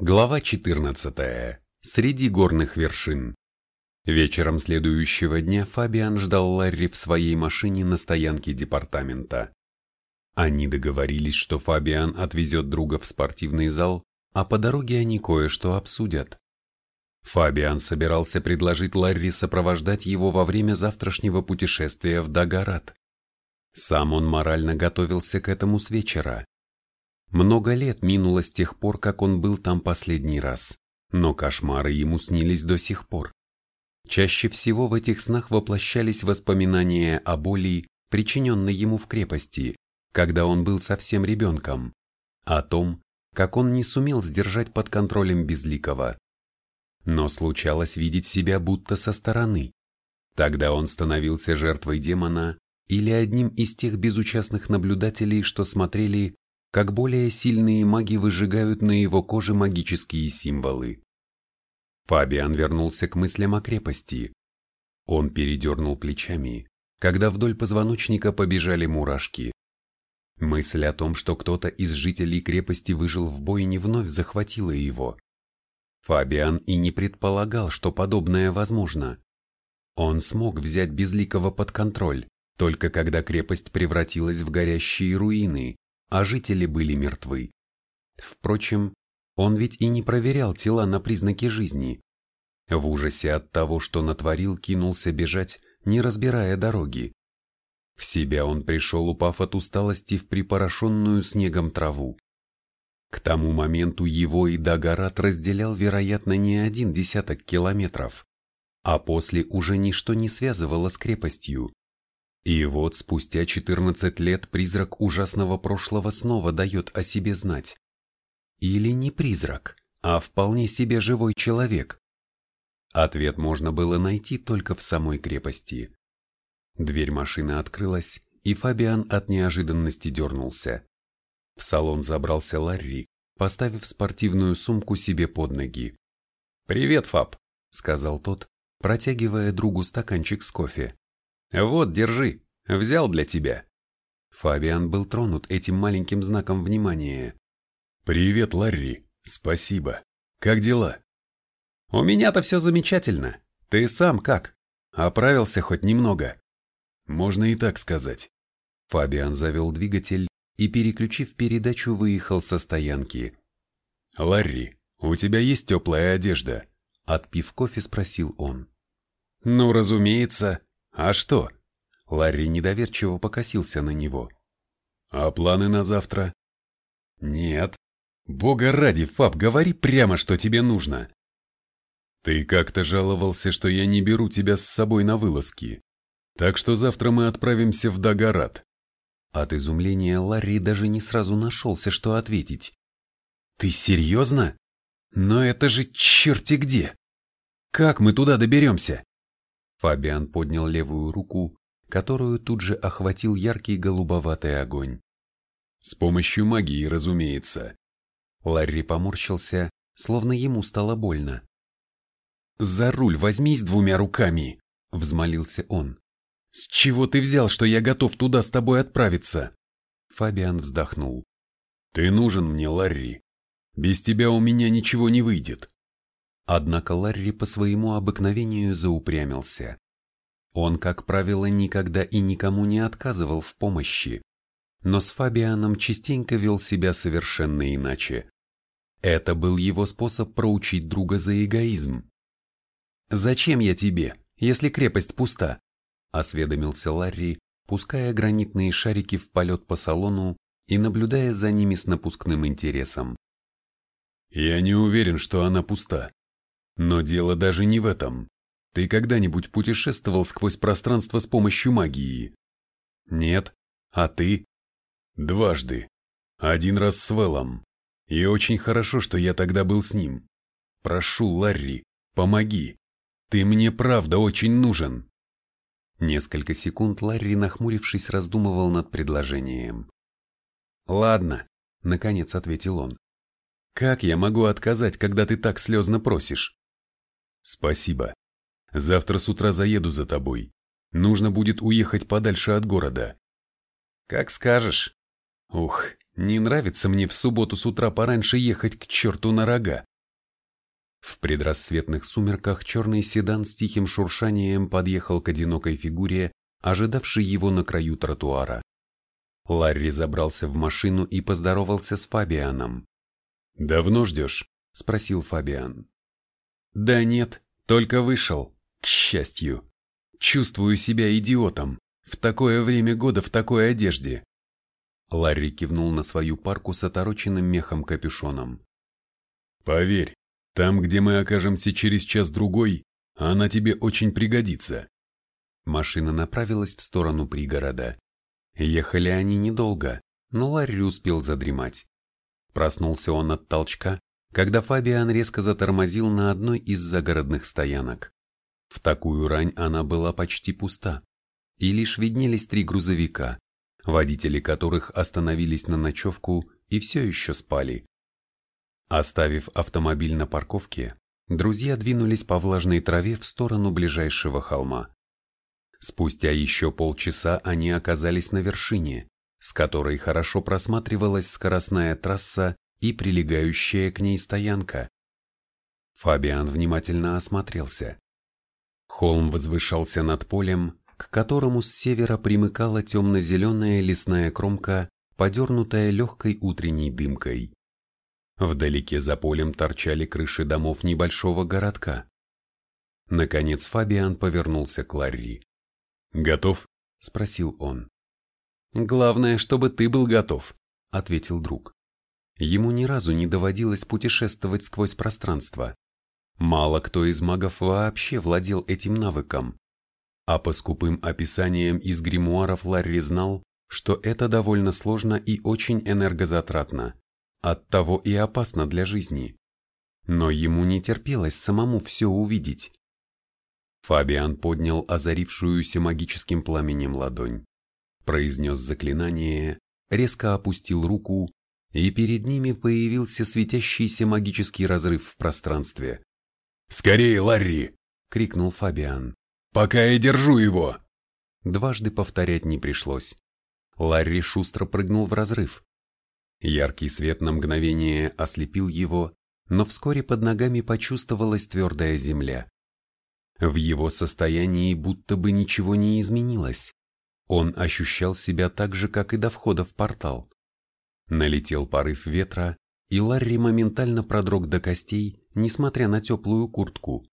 Глава 14. Среди горных вершин. Вечером следующего дня Фабиан ждал Ларри в своей машине на стоянке департамента. Они договорились, что Фабиан отвезет друга в спортивный зал, а по дороге они кое-что обсудят. Фабиан собирался предложить Ларри сопровождать его во время завтрашнего путешествия в Дагарат. Сам он морально готовился к этому с вечера. Много лет минуло с тех пор, как он был там последний раз, но кошмары ему снились до сих пор. Чаще всего в этих снах воплощались воспоминания о боли, причиненной ему в крепости, когда он был совсем ребенком, о том, как он не сумел сдержать под контролем Безликого. Но случалось видеть себя будто со стороны. Тогда он становился жертвой демона или одним из тех безучастных наблюдателей, что смотрели, как более сильные маги выжигают на его коже магические символы. Фабиан вернулся к мыслям о крепости. Он передернул плечами, когда вдоль позвоночника побежали мурашки. Мысль о том, что кто-то из жителей крепости выжил в бойне, вновь захватила его. Фабиан и не предполагал, что подобное возможно. Он смог взять Безликого под контроль, только когда крепость превратилась в горящие руины, а жители были мертвы. Впрочем, он ведь и не проверял тела на признаки жизни. В ужасе от того, что натворил, кинулся бежать, не разбирая дороги. В себя он пришел, упав от усталости в припорошенную снегом траву. К тому моменту его и Дагарат разделял, вероятно, не один десяток километров, а после уже ничто не связывало с крепостью. И вот спустя 14 лет призрак ужасного прошлого снова дает о себе знать. Или не призрак, а вполне себе живой человек. Ответ можно было найти только в самой крепости. Дверь машины открылась, и Фабиан от неожиданности дернулся. В салон забрался Ларри, поставив спортивную сумку себе под ноги. «Привет, Фаб», — сказал тот, протягивая другу стаканчик с кофе. «Вот, держи, взял для тебя». Фабиан был тронут этим маленьким знаком внимания. «Привет, Ларри, спасибо. Как дела?» «У меня-то все замечательно. Ты сам как? Оправился хоть немного?» «Можно и так сказать». Фабиан завел двигатель и, переключив передачу, выехал со стоянки. «Ларри, у тебя есть теплая одежда?» Отпив кофе, спросил он. «Ну, разумеется. А что?» Ларри недоверчиво покосился на него. «А планы на завтра?» «Нет. Бога ради, Фаб, говори прямо, что тебе нужно». «Ты как-то жаловался, что я не беру тебя с собой на вылазки. Так что завтра мы отправимся в Дагарат». От изумления Ларри даже не сразу нашелся, что ответить. «Ты серьезно? Но это же черти где! Как мы туда доберемся?» Фабиан поднял левую руку, которую тут же охватил яркий голубоватый огонь. «С помощью магии, разумеется». Ларри поморщился, словно ему стало больно. «За руль возьмись двумя руками!» — взмолился он. «С чего ты взял, что я готов туда с тобой отправиться?» Фабиан вздохнул. «Ты нужен мне, Ларри. Без тебя у меня ничего не выйдет». Однако Ларри по своему обыкновению заупрямился. Он, как правило, никогда и никому не отказывал в помощи, но с Фабианом частенько вел себя совершенно иначе. Это был его способ проучить друга за эгоизм. «Зачем я тебе, если крепость пуста?» – осведомился Ларри, пуская гранитные шарики в полет по салону и наблюдая за ними с напускным интересом. «Я не уверен, что она пуста. Но дело даже не в этом. Ты когда-нибудь путешествовал сквозь пространство с помощью магии? Нет. А ты? Дважды. Один раз с Велом. И очень хорошо, что я тогда был с ним. Прошу, Ларри, помоги. Ты мне правда очень нужен. Несколько секунд Ларри, нахмурившись, раздумывал над предложением. «Ладно», — наконец ответил он. «Как я могу отказать, когда ты так слезно просишь?» «Спасибо. Завтра с утра заеду за тобой. Нужно будет уехать подальше от города. Как скажешь. Ух, не нравится мне в субботу с утра пораньше ехать к черту на рога. В предрассветных сумерках черный седан с тихим шуршанием подъехал к одинокой фигуре, ожидавшей его на краю тротуара. Ларри забрался в машину и поздоровался с Фабианом. «Давно ждешь?» – спросил Фабиан. «Да нет, только вышел, к счастью. Чувствую себя идиотом, в такое время года в такой одежде». Ларри кивнул на свою парку с отороченным мехом капюшоном. «Поверь, там, где мы окажемся через час-другой, она тебе очень пригодится». Машина направилась в сторону пригорода. Ехали они недолго, но Ларри успел задремать. Проснулся он от толчка, когда Фабиан резко затормозил на одной из загородных стоянок. В такую рань она была почти пуста, и лишь виднелись три грузовика, водители которых остановились на ночевку и все еще спали. Оставив автомобиль на парковке, друзья двинулись по влажной траве в сторону ближайшего холма. Спустя еще полчаса они оказались на вершине, с которой хорошо просматривалась скоростная трасса и прилегающая к ней стоянка. Фабиан внимательно осмотрелся. Холм возвышался над полем, к которому с севера примыкала темно-зеленая лесная кромка, подернутая легкой утренней дымкой. Вдалеке за полем торчали крыши домов небольшого городка. Наконец Фабиан повернулся к Ларри. «Готов?» – спросил он. «Главное, чтобы ты был готов», – ответил друг. Ему ни разу не доводилось путешествовать сквозь пространство. Мало кто из магов вообще владел этим навыком. А по скупым описаниям из гримуаров Ларри знал, что это довольно сложно и очень энергозатратно, оттого и опасно для жизни. Но ему не терпелось самому все увидеть. Фабиан поднял озарившуюся магическим пламенем ладонь, произнес заклинание, резко опустил руку, и перед ними появился светящийся магический разрыв в пространстве. «Скорее, Ларри!» — крикнул Фабиан. «Пока я держу его!» Дважды повторять не пришлось. Ларри шустро прыгнул в разрыв. Яркий свет на мгновение ослепил его, но вскоре под ногами почувствовалась твердая земля. В его состоянии будто бы ничего не изменилось. Он ощущал себя так же, как и до входа в портал. Налетел порыв ветра, и Ларри моментально продрог до костей, несмотря на теплую куртку.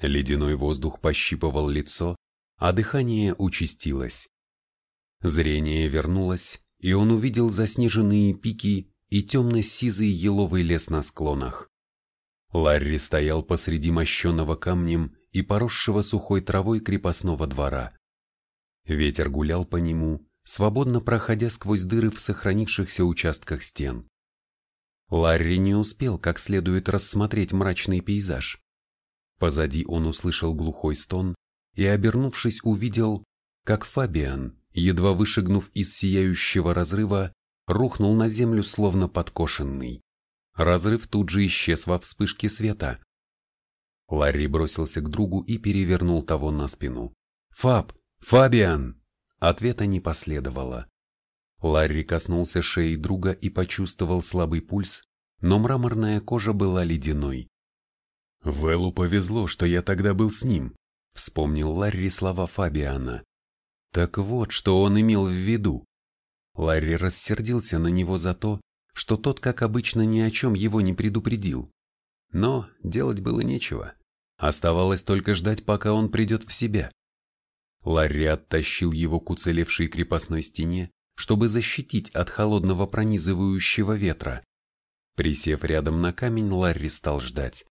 Ледяной воздух пощипывал лицо, а дыхание участилось. Зрение вернулось, и он увидел заснеженные пики и темно-сизый еловый лес на склонах. Ларри стоял посреди мощенного камнем и поросшего сухой травой крепостного двора. Ветер гулял по нему, свободно проходя сквозь дыры в сохранившихся участках стен. Ларри не успел как следует рассмотреть мрачный пейзаж. Позади он услышал глухой стон и, обернувшись, увидел, как Фабиан, едва вышагнув из сияющего разрыва, рухнул на землю словно подкошенный. Разрыв тут же исчез во вспышке света. Ларри бросился к другу и перевернул того на спину. «Фаб! Фабиан!» Ответа не последовало. Ларри коснулся шеи друга и почувствовал слабый пульс, но мраморная кожа была ледяной. «Вэллу повезло, что я тогда был с ним», — вспомнил Ларри слова Фабиана. Так вот, что он имел в виду. Ларри рассердился на него за то, что тот, как обычно, ни о чем его не предупредил. Но делать было нечего. Оставалось только ждать, пока он придет в себя. Ларри оттащил его к уцелевшей крепостной стене, чтобы защитить от холодного пронизывающего ветра. Присев рядом на камень, Ларри стал ждать.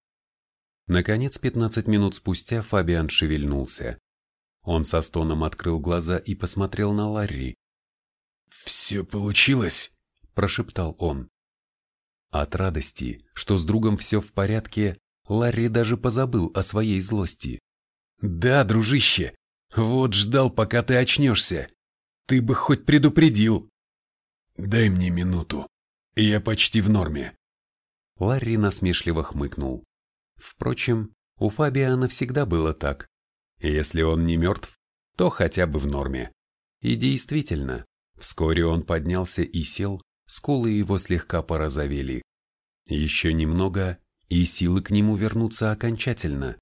Наконец, 15 минут спустя Фабиан шевельнулся. Он со стоном открыл глаза и посмотрел на Ларри. «Все получилось?» – прошептал он. От радости, что с другом все в порядке, Ларри даже позабыл о своей злости. «Да, дружище, вот ждал, пока ты очнешься. Ты бы хоть предупредил». «Дай мне минуту, я почти в норме». Ларри насмешливо хмыкнул. Впрочем, у Фабиана всегда было так. Если он не мертв, то хотя бы в норме. И действительно, вскоре он поднялся и сел, скулы его слегка порозовели. Еще немного, и силы к нему вернутся окончательно.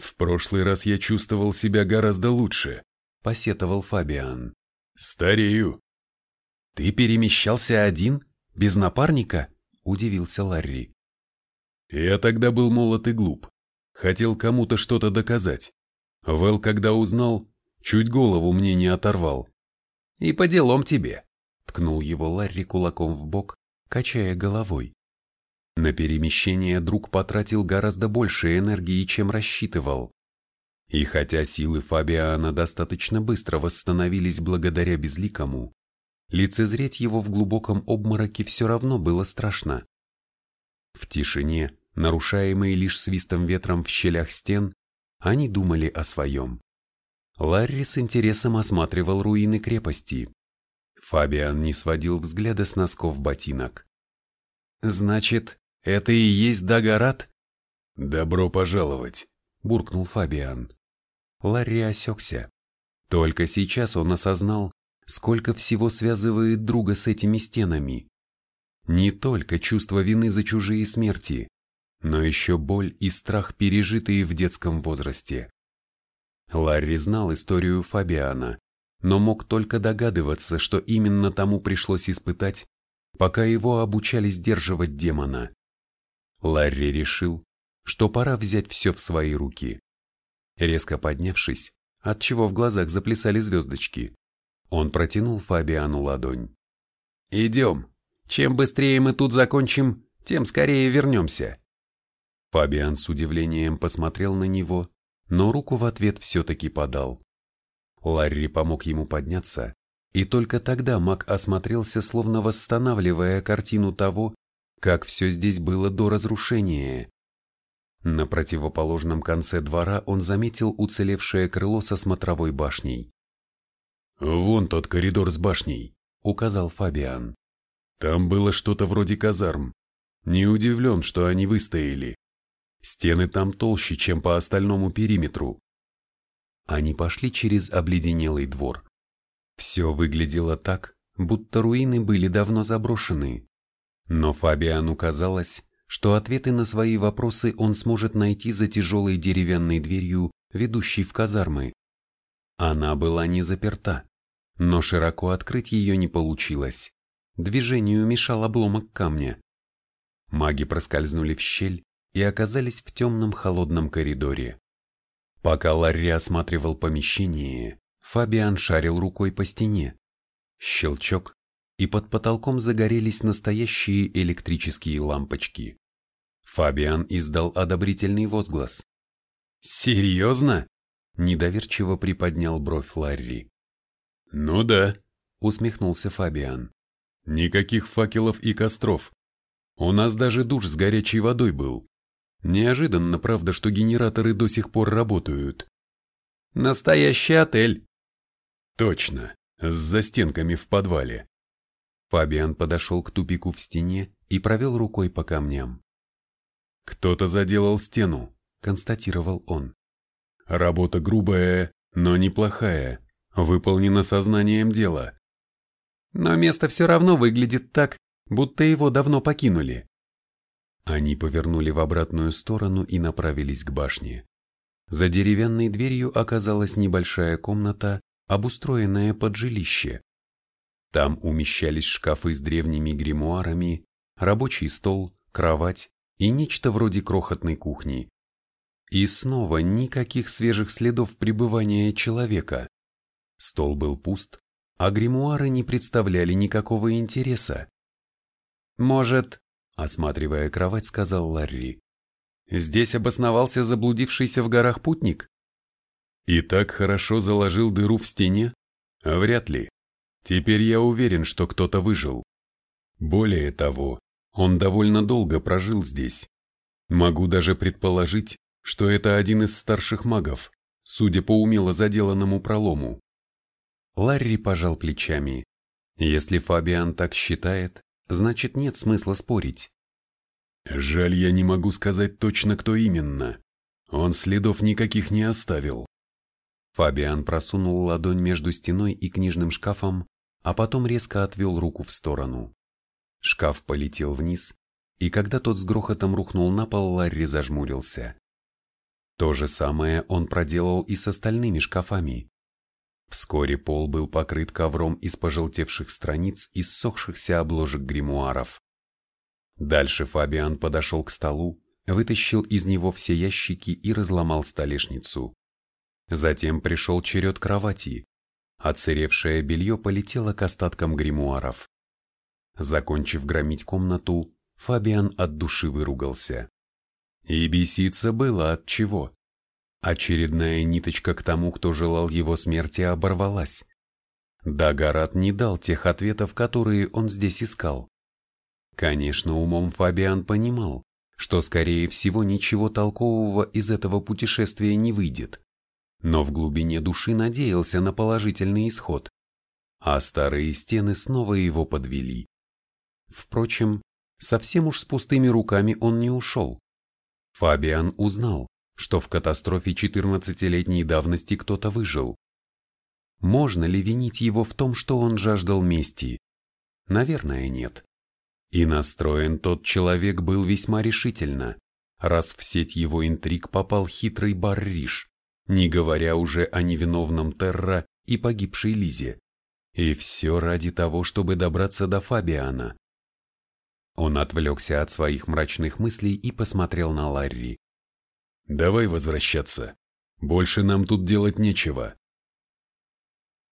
«В прошлый раз я чувствовал себя гораздо лучше», — посетовал Фабиан. «Старею». «Ты перемещался один, без напарника?» — удивился Ларри. «Я тогда был молод и глуп. Хотел кому-то что-то доказать. Вэл, когда узнал, чуть голову мне не оторвал. «И по делам тебе», — ткнул его Ларри кулаком в бок, качая головой. На перемещение друг потратил гораздо больше энергии, чем рассчитывал. И хотя силы Фабиана достаточно быстро восстановились благодаря безликому, лицезреть его в глубоком обмороке все равно было страшно. В тишине, нарушаемой лишь свистом ветром в щелях стен, они думали о своем. Ларри с интересом осматривал руины крепости. Фабиан не сводил взгляда с носков ботинок. «Значит, это и есть Дагорат?» «Добро пожаловать», — буркнул Фабиан. Ларри осекся. Только сейчас он осознал, сколько всего связывает друга с этими стенами. Не только чувство вины за чужие смерти, но еще боль и страх, пережитые в детском возрасте. Ларри знал историю Фабиана, но мог только догадываться, что именно тому пришлось испытать, пока его обучали сдерживать демона. Ларри решил, что пора взять все в свои руки. Резко поднявшись, отчего в глазах заплясали звездочки, он протянул Фабиану ладонь. «Идем. Чем быстрее мы тут закончим, тем скорее вернемся». Фабиан с удивлением посмотрел на него, но руку в ответ все-таки подал. Ларри помог ему подняться, и только тогда маг осмотрелся, словно восстанавливая картину того, как все здесь было до разрушения. На противоположном конце двора он заметил уцелевшее крыло со смотровой башней. «Вон тот коридор с башней», — указал Фабиан. «Там было что-то вроде казарм. Не удивлен, что они выстояли. Стены там толще, чем по остальному периметру. Они пошли через обледенелый двор. Все выглядело так, будто руины были давно заброшены. Но Фабиану казалось, что ответы на свои вопросы он сможет найти за тяжелой деревянной дверью, ведущей в казармы. Она была не заперта, но широко открыть ее не получилось. Движению мешал обломок камня. Маги проскользнули в щель и оказались в темном холодном коридоре. Пока Ларри осматривал помещение, Фабиан шарил рукой по стене. Щелчок, и под потолком загорелись настоящие электрические лампочки. Фабиан издал одобрительный возглас. «Серьезно?» – недоверчиво приподнял бровь Ларри. «Ну да», – усмехнулся Фабиан. «Никаких факелов и костров. У нас даже душ с горячей водой был. Неожиданно, правда, что генераторы до сих пор работают. Настоящий отель. Точно, с застенками в подвале. Фабиан подошел к тупику в стене и провел рукой по камням. «Кто-то заделал стену», — констатировал он. «Работа грубая, но неплохая, выполнена сознанием дела». «Но место все равно выглядит так, будто его давно покинули», они повернули в обратную сторону и направились к башне. За деревянной дверью оказалась небольшая комната, обустроенная под жилище. Там умещались шкафы с древними гримуарами, рабочий стол, кровать и нечто вроде крохотной кухни. И снова никаких свежих следов пребывания человека. Стол был пуст, а гримуары не представляли никакого интереса. «Может, Осматривая кровать, сказал Ларри. «Здесь обосновался заблудившийся в горах путник?» «И так хорошо заложил дыру в стене? Вряд ли. Теперь я уверен, что кто-то выжил. Более того, он довольно долго прожил здесь. Могу даже предположить, что это один из старших магов, судя по умело заделанному пролому». Ларри пожал плечами. Если Фабиан так считает, значит нет смысла спорить. Жаль, я не могу сказать точно, кто именно. Он следов никаких не оставил. Фабиан просунул ладонь между стеной и книжным шкафом, а потом резко отвел руку в сторону. Шкаф полетел вниз, и когда тот с грохотом рухнул на пол, Ларри зажмурился. То же самое он проделал и с остальными шкафами. Вскоре пол был покрыт ковром из пожелтевших страниц и ссохшихся обложек гримуаров. Дальше Фабиан подошел к столу, вытащил из него все ящики и разломал столешницу. Затем пришел черед кровати. Оцеревшее белье полетело к остаткам гримуаров. Закончив громить комнату, Фабиан от души выругался. И беситься было от чего. Очередная ниточка к тому, кто желал его смерти, оборвалась. Дагарат не дал тех ответов, которые он здесь искал. Конечно, умом Фабиан понимал, что, скорее всего, ничего толкового из этого путешествия не выйдет, но в глубине души надеялся на положительный исход, а старые стены снова его подвели. Впрочем, совсем уж с пустыми руками он не ушел. Фабиан узнал, что в катастрофе 14-летней давности кто-то выжил. Можно ли винить его в том, что он жаждал мести? Наверное, нет. И настроен тот человек был весьма решительно, раз в сеть его интриг попал хитрый Барриш, не говоря уже о невиновном Терра и погибшей Лизе. И все ради того, чтобы добраться до Фабиана. Он отвлекся от своих мрачных мыслей и посмотрел на Ларри. Давай возвращаться. Больше нам тут делать нечего.